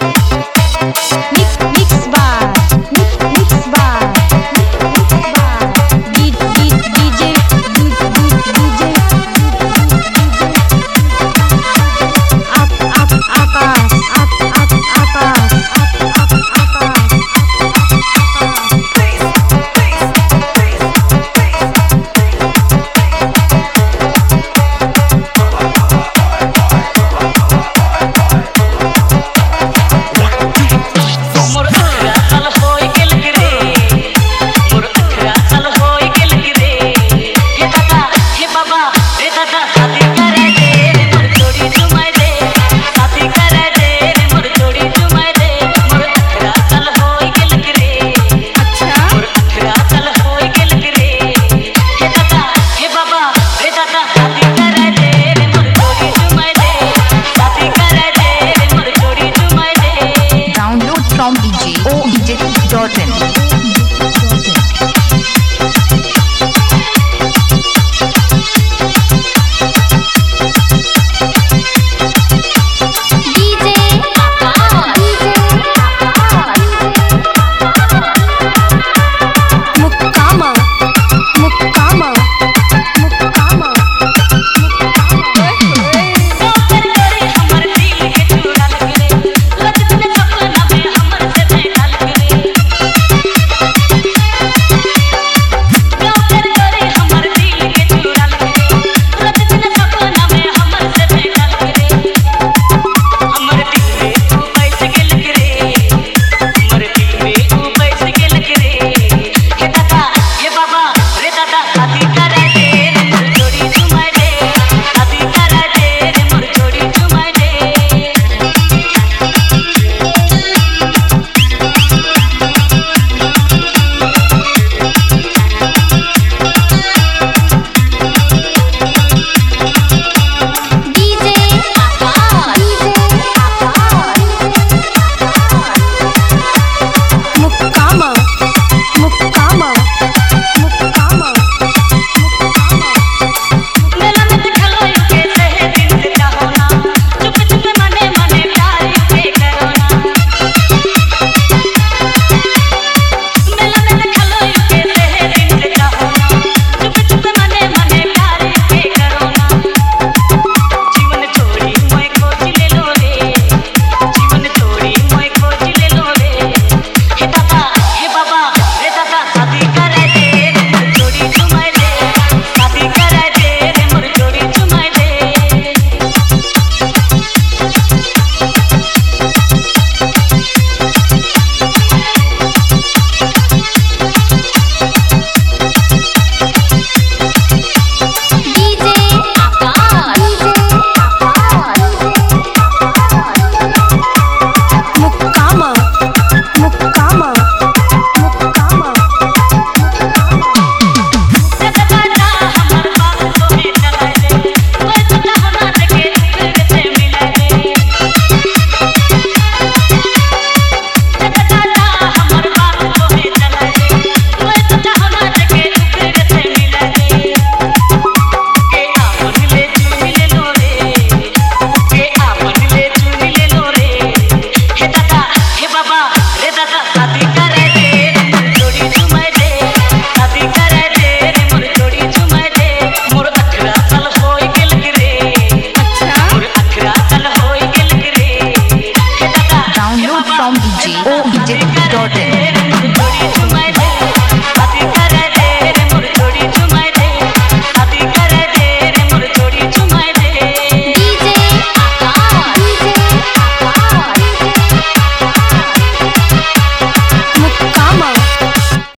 Nick